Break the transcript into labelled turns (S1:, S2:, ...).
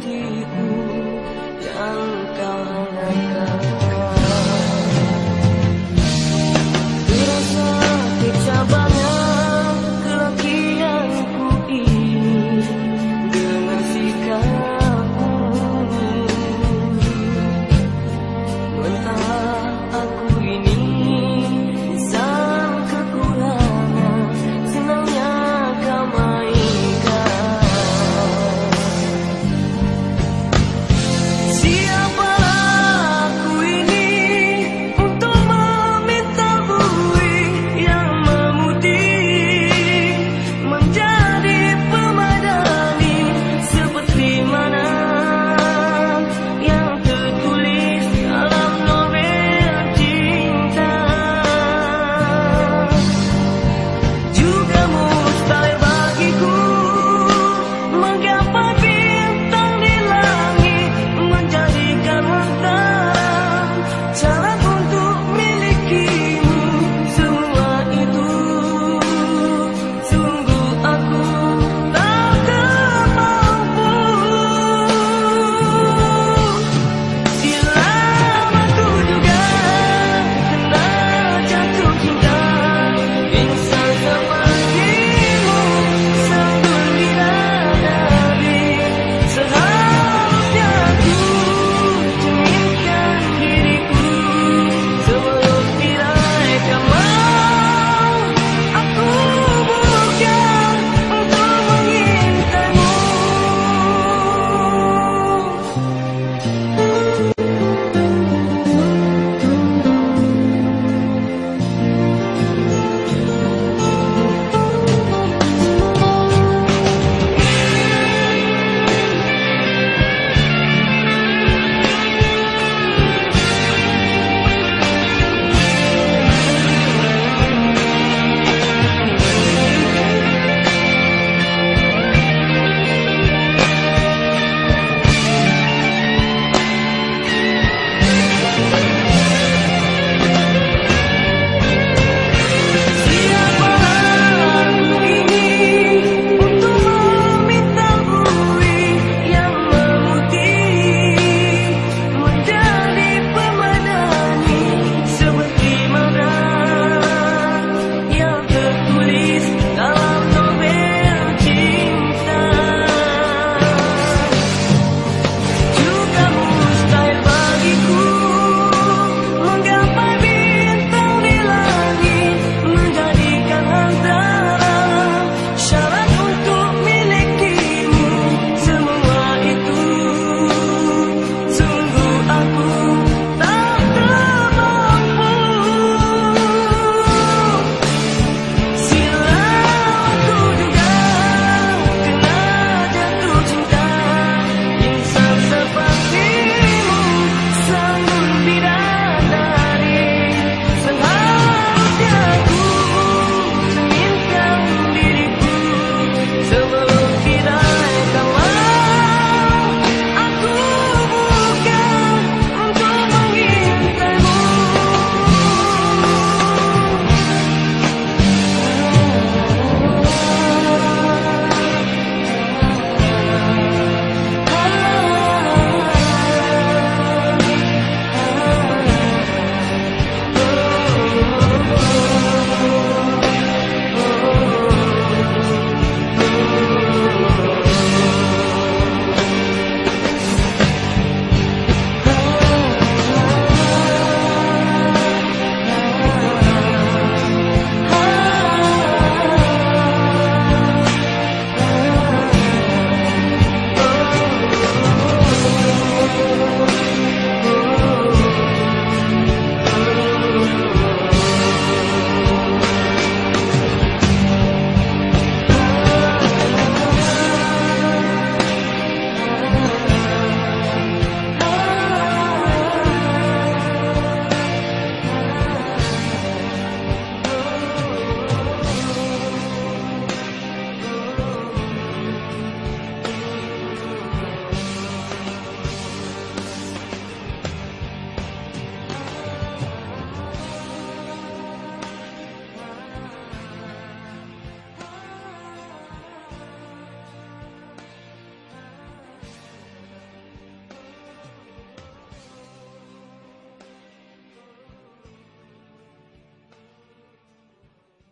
S1: deep.